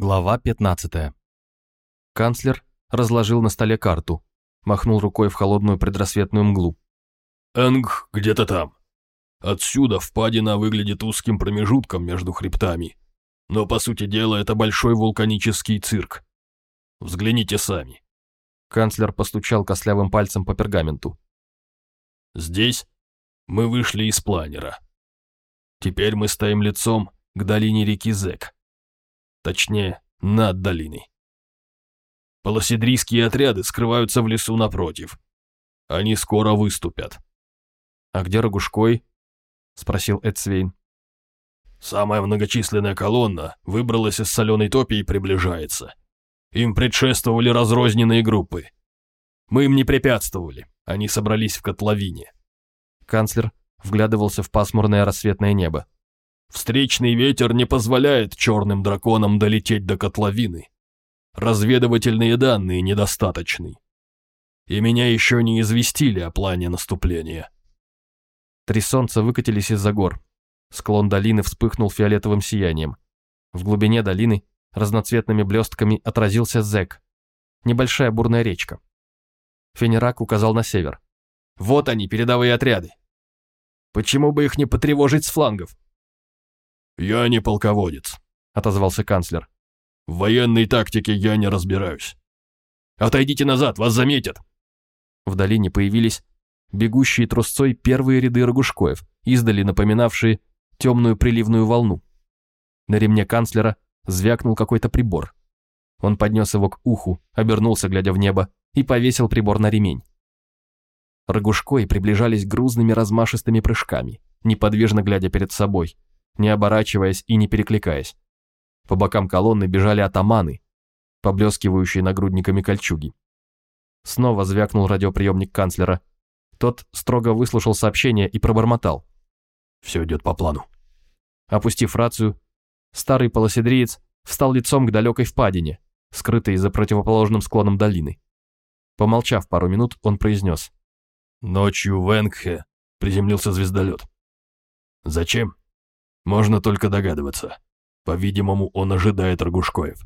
Глава 15. Канцлер разложил на столе карту, махнул рукой в холодную предрассветную мглу. «Энг где-то там. Отсюда впадина выглядит узким промежутком между хребтами. Но, по сути дела, это большой вулканический цирк. Взгляните сами». Канцлер постучал костлявым пальцем по пергаменту. «Здесь мы вышли из планера. Теперь мы стоим лицом к долине реки Зек. Точнее, над долиной. Полоседрийские отряды скрываются в лесу напротив. Они скоро выступят. «А где Рогушкой?» — спросил Эдсвейн. «Самая многочисленная колонна выбралась из соленой топи и приближается. Им предшествовали разрозненные группы. Мы им не препятствовали, они собрались в котловине». Канцлер вглядывался в пасмурное рассветное небо. Встречный ветер не позволяет черным драконам долететь до котловины. Разведывательные данные недостаточны. И меня еще не известили о плане наступления. Три солнца выкатились из-за гор. Склон долины вспыхнул фиолетовым сиянием. В глубине долины разноцветными блестками отразился Зек. Небольшая бурная речка. Фенерак указал на север. «Вот они, передовые отряды. Почему бы их не потревожить с флангов?» «Я не полководец», — отозвался канцлер. «В военной тактике я не разбираюсь». «Отойдите назад, вас заметят!» В долине появились бегущие трусцой первые ряды рогушкоев, издали напоминавшие темную приливную волну. На ремне канцлера звякнул какой-то прибор. Он поднес его к уху, обернулся, глядя в небо, и повесил прибор на ремень. Рогушкои приближались грузными размашистыми прыжками, неподвижно глядя перед собой, не оборачиваясь и не перекликаясь. По бокам колонны бежали атаманы, поблескивающие нагрудниками кольчуги. Снова звякнул радиоприемник канцлера. Тот строго выслушал сообщение и пробормотал. «Все идет по плану». Опустив рацию, старый полоседриец встал лицом к далекой впадине, скрытой за противоположным склоном долины. Помолчав пару минут, он произнес. «Ночью в Энгхе приземлился звездолет. Зачем? Можно только догадываться. По-видимому, он ожидает Рогушкоев.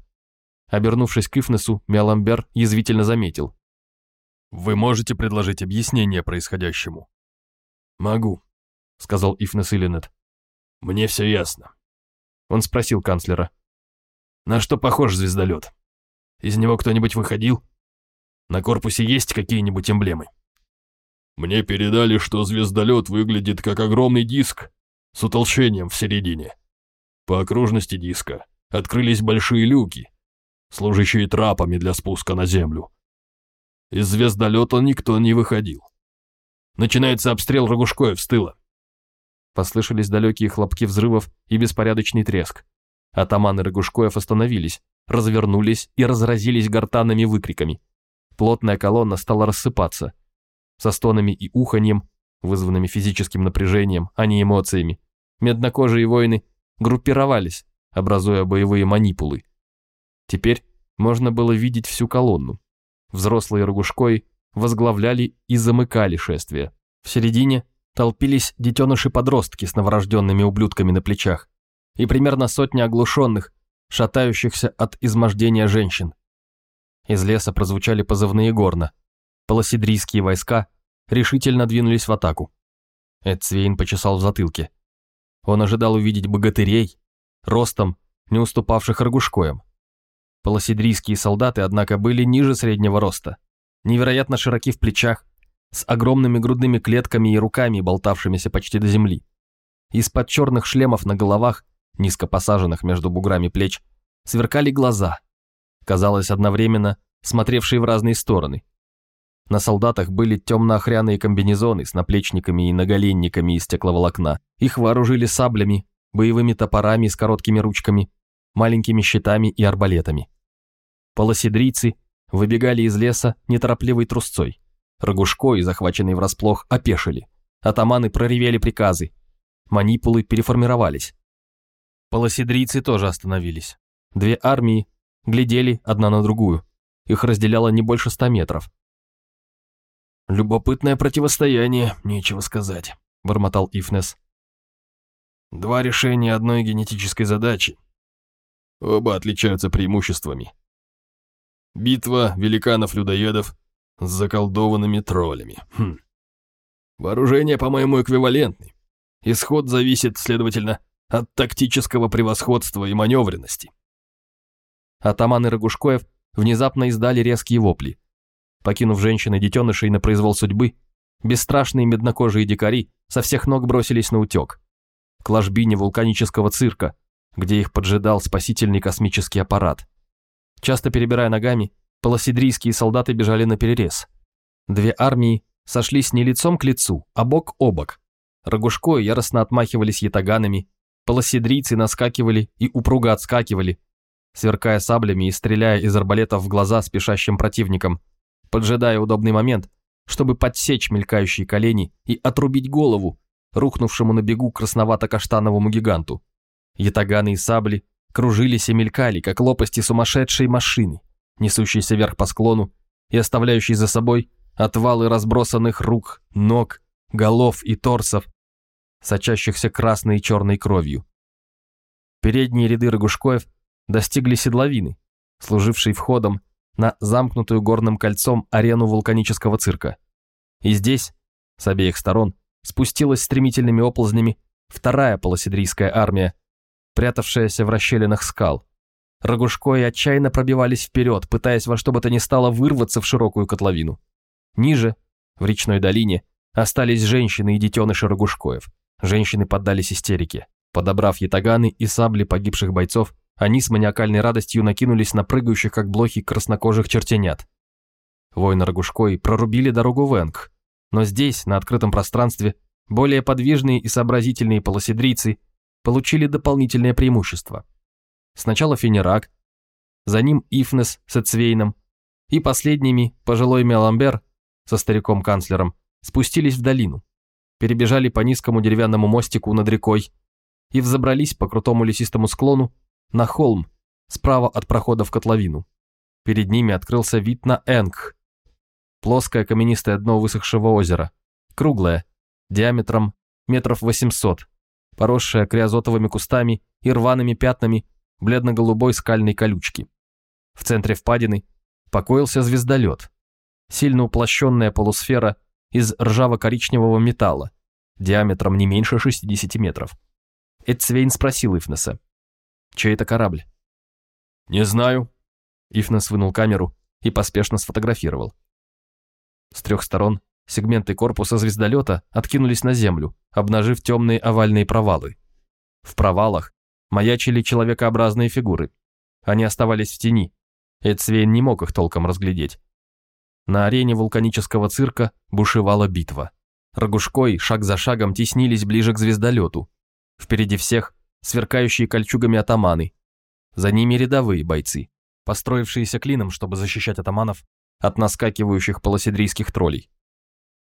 Обернувшись к Ифнесу, Миаламбер язвительно заметил. «Вы можете предложить объяснение происходящему?» «Могу», — сказал Ифнес Иллинет. «Мне все ясно». Он спросил канцлера. «На что похож звездолет? Из него кто-нибудь выходил? На корпусе есть какие-нибудь эмблемы?» «Мне передали, что звездолет выглядит как огромный диск с утолщением в середине. По окружности диска открылись большие люки, служащие трапами для спуска на землю. Из звездолета никто не выходил. Начинается обстрел Рогушкоев с тыла. Послышались далекие хлопки взрывов и беспорядочный треск. Атаманы Рогушкоев остановились, развернулись и разразились гортанными выкриками. Плотная колонна стала рассыпаться. Со стонами и уханьем вызванными физическим напряжением, а не эмоциями, меднокожие воины группировались, образуя боевые манипулы. Теперь можно было видеть всю колонну. Взрослые Рогушкой возглавляли и замыкали шествие. В середине толпились детеныши-подростки с новорожденными ублюдками на плечах и примерно сотня оглушенных, шатающихся от измождения женщин. Из леса прозвучали позывные горна. Полоседрийские войска решительно двинулись в атаку. Эдсвейн почесал в затылке. Он ожидал увидеть богатырей, ростом, не уступавших Рогушкоям. Полоседрийские солдаты, однако, были ниже среднего роста, невероятно широки в плечах, с огромными грудными клетками и руками, болтавшимися почти до земли. Из-под черных шлемов на головах, низко посаженных между буграми плеч, сверкали глаза, казалось, одновременно смотревшие в разные стороны. На солдатах были темно-охряные комбинезоны с наплечниками и наголенниками из стекловолокна. Их вооружили саблями, боевыми топорами с короткими ручками, маленькими щитами и арбалетами. Полоседрийцы выбегали из леса неторопливой трусцой. Рогушко и захваченные врасплох опешили. Атаманы проревели приказы. Манипулы переформировались. Полоседрийцы тоже остановились. Две армии глядели одна на другую. Их разделяло не больше ста метров. «Любопытное противостояние, нечего сказать», — бормотал Ифнес. «Два решения одной генетической задачи. Оба отличаются преимуществами. Битва великанов-людоедов с заколдованными троллями. Хм. Вооружение, по-моему, эквивалентны. Исход зависит, следовательно, от тактического превосходства и маневренности. Атаманы Рогушкоев внезапно издали резкие вопли. Покинув женщин и детенышей на произвол судьбы, бесстрашные меднокожие дикари со всех ног бросились на утек. К ложбине вулканического цирка, где их поджидал спасительный космический аппарат. Часто перебирая ногами, полоседрийские солдаты бежали на перерез. Две армии сошлись не лицом к лицу, а бок о бок. Рогушко яростно отмахивались ятаганами, полоседрийцы наскакивали и упруго отскакивали, сверкая саблями и стреляя из арбалетов в глаза спешащим противникам, поджидая удобный момент, чтобы подсечь мелькающие колени и отрубить голову, рухнувшему на бегу красновато-каштановому гиганту. Ятаганы и сабли кружились и мелькали, как лопасти сумасшедшей машины, несущейся вверх по склону и оставляющей за собой отвалы разбросанных рук, ног, голов и торсов, сочащихся красной и черной кровью. Передние ряды Рогушкоев достигли седловины, служившей входом на замкнутую горным кольцом арену вулканического цирка. И здесь, с обеих сторон, спустилась стремительными оползнями вторая полоседрийская армия, прятавшаяся в расщелинах скал. Рогушкои отчаянно пробивались вперед, пытаясь во что бы то ни стало вырваться в широкую котловину. Ниже, в речной долине, остались женщины и детеныши Рогушкоев. Женщины поддались истерике. Подобрав ятаганы и сабли погибших бойцов, они с маниакальной радостью накинулись на прыгающих, как блохи, краснокожих чертенят. Воины Рогушкой прорубили дорогу в Энг, но здесь, на открытом пространстве, более подвижные и сообразительные полоседрийцы получили дополнительное преимущество. Сначала Фенерак, за ним Ифнес с Эцвейном и последними пожилой Меламбер со стариком-канцлером спустились в долину, перебежали по низкому деревянному мостику над рекой и взобрались по крутому лесистому склону на холм справа от прохода в котловину. Перед ними открылся вид на Энг, плоское каменистое дно высохшего озера, круглое, диаметром метров 800, поросшее криозотовыми кустами и рваными пятнами бледно-голубой скальной колючки. В центре впадины покоился звездолет, сильно уплощенная полусфера из ржаво-коричневого металла, диаметром не меньше 60 метров. Эдсвейн спросил Ифнеса. «Чей это корабль?» «Не знаю». Ифнес вынул камеру и поспешно сфотографировал. С трех сторон сегменты корпуса звездолета откинулись на землю, обнажив темные овальные провалы. В провалах маячили человекообразные фигуры. Они оставались в тени. Эдсвейн не мог их толком разглядеть. На арене вулканического цирка бушевала битва. Рогушкой шаг за шагом теснились ближе к звездолету. Впереди всех сверкающие кольчугами атаманы. За ними рядовые бойцы, построившиеся клином, чтобы защищать атаманов от наскакивающих полоседрийских троллей.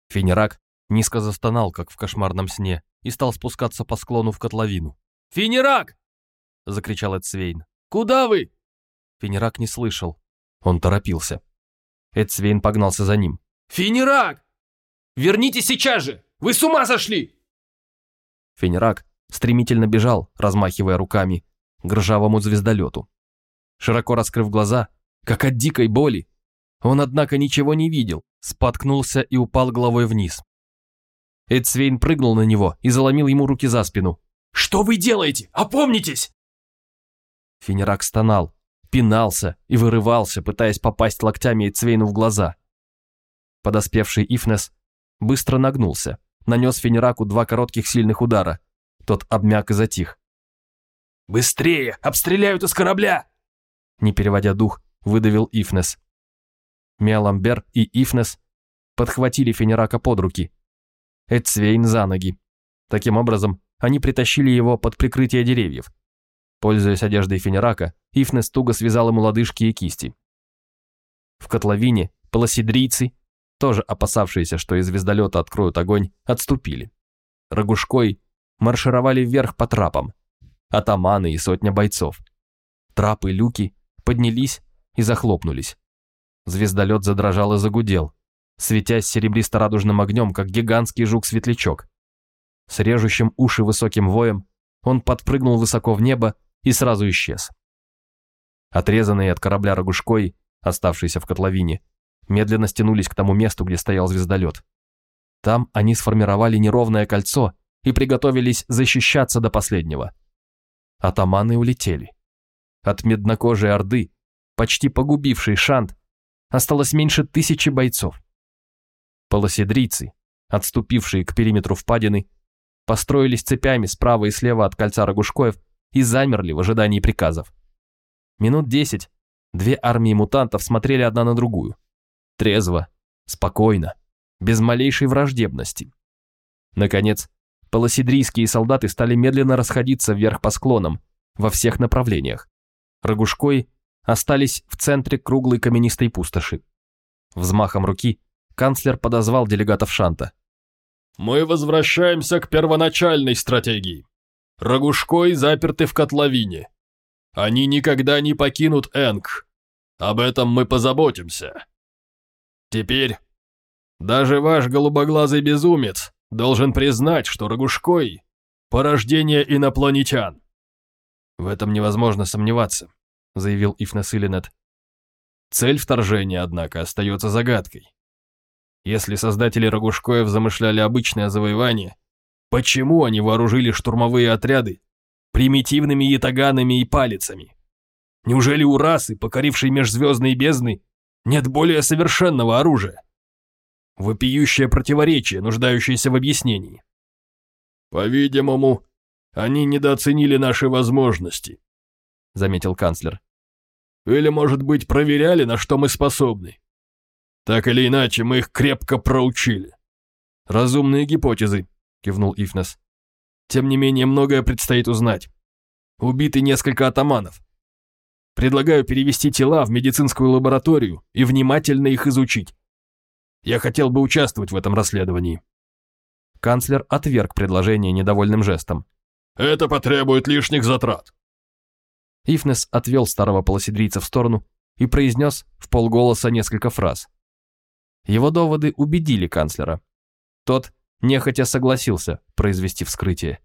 Фенерак низко застонал, как в кошмарном сне, и стал спускаться по склону в котловину. «Фенерак!» — закричал Эдсвейн. «Куда вы?» Фенерак не слышал. Он торопился. Эдсвейн погнался за ним. «Фенерак! Вернитесь сейчас же! Вы с ума сошли!» Фенерак стремительно бежал, размахивая руками, к ржавому звездолету. Широко раскрыв глаза, как от дикой боли, он, однако, ничего не видел, споткнулся и упал головой вниз. Эдсвейн прыгнул на него и заломил ему руки за спину. «Что вы делаете? Опомнитесь!» Фенерак стонал, пинался и вырывался, пытаясь попасть локтями Эдсвейну в глаза. Подоспевший Ифнес быстро нагнулся, нанес Фенераку два коротких сильных удара. Тот обмяк и затих. «Быстрее! Обстреляют из корабля!» Не переводя дух, выдавил Ифнес. Миаламбер и Ифнес подхватили Фенерака под руки. Эдсвейн за ноги. Таким образом, они притащили его под прикрытие деревьев. Пользуясь одеждой Фенерака, Ифнес туго связал ему лодыжки и кисти. В котловине полоседрийцы, тоже опасавшиеся, что из звездолета откроют огонь, отступили. Рогушкой маршировали вверх по трапам. Атаманы и сотня бойцов. Трапы, люки поднялись и захлопнулись. Звездолет задрожал и загудел, светясь серебристо-радужным огнем, как гигантский жук-светлячок. С режущим уши высоким воем он подпрыгнул высоко в небо и сразу исчез. Отрезанные от корабля Рогушкой, оставшиеся в котловине, медленно стянулись к тому месту, где стоял звездолет. Там они сформировали неровное кольцо и приготовились защищаться до последнего. Атаманы улетели. От меднокожей орды, почти погубившей Шант, осталось меньше тысячи бойцов. Полоседрийцы, отступившие к периметру впадины, построились цепями справа и слева от кольца Рогушкоев и замерли в ожидании приказов. Минут десять две армии мутантов смотрели одна на другую. Трезво, спокойно, без малейшей враждебности. Наконец, полоседрийские солдаты стали медленно расходиться вверх по склонам, во всех направлениях. Рогушкой остались в центре круглой каменистой пустоши. Взмахом руки канцлер подозвал делегатов Шанта. «Мы возвращаемся к первоначальной стратегии. Рогушкой заперты в котловине. Они никогда не покинут Энг. Об этом мы позаботимся. Теперь даже ваш голубоглазый безумец должен признать, что Рогушкой – порождение инопланетян». «В этом невозможно сомневаться», – заявил Ифнес Иллинет. Цель вторжения, однако, остается загадкой. Если создатели Рогушкоев замышляли обычное завоевание, почему они вооружили штурмовые отряды примитивными ятаганами и палицами? Неужели у расы, покорившей межзвездные бездны, нет более совершенного оружия? Вопиющее противоречие, нуждающееся в объяснении. По-видимому, они недооценили наши возможности, заметил канцлер. Или, может быть, проверяли, на что мы способны. Так или иначе, мы их крепко проучили. Разумные гипотезы, кивнул Ифнес. Тем не менее, многое предстоит узнать. Убиты несколько атаманов. Предлагаю перевести тела в медицинскую лабораторию и внимательно их изучить. Я хотел бы участвовать в этом расследовании. Канцлер отверг предложение недовольным жестом. Это потребует лишних затрат. Ифнес отвел старого полоседрийца в сторону и произнес в полголоса несколько фраз. Его доводы убедили канцлера. Тот нехотя согласился произвести вскрытие.